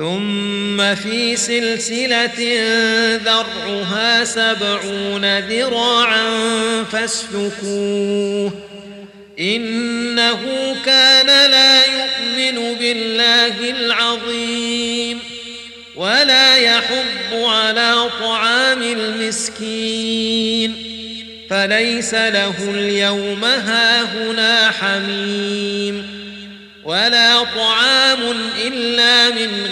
ثم في سلسلة ذرعها سبعون ذراعا فاسلكوه إنه كان لا يؤمن بالله العظيم ولا يحب على طعام المسكين فليس له اليوم هاهنا حميم ولا طعام إلا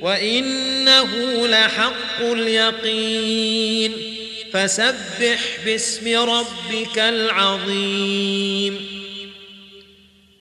وَإِنَّهُ لَحَقُّ الْيَقِينِ فَسَبِّحْ بِاسْمِ رَبِّكَ الْعَظِيمِ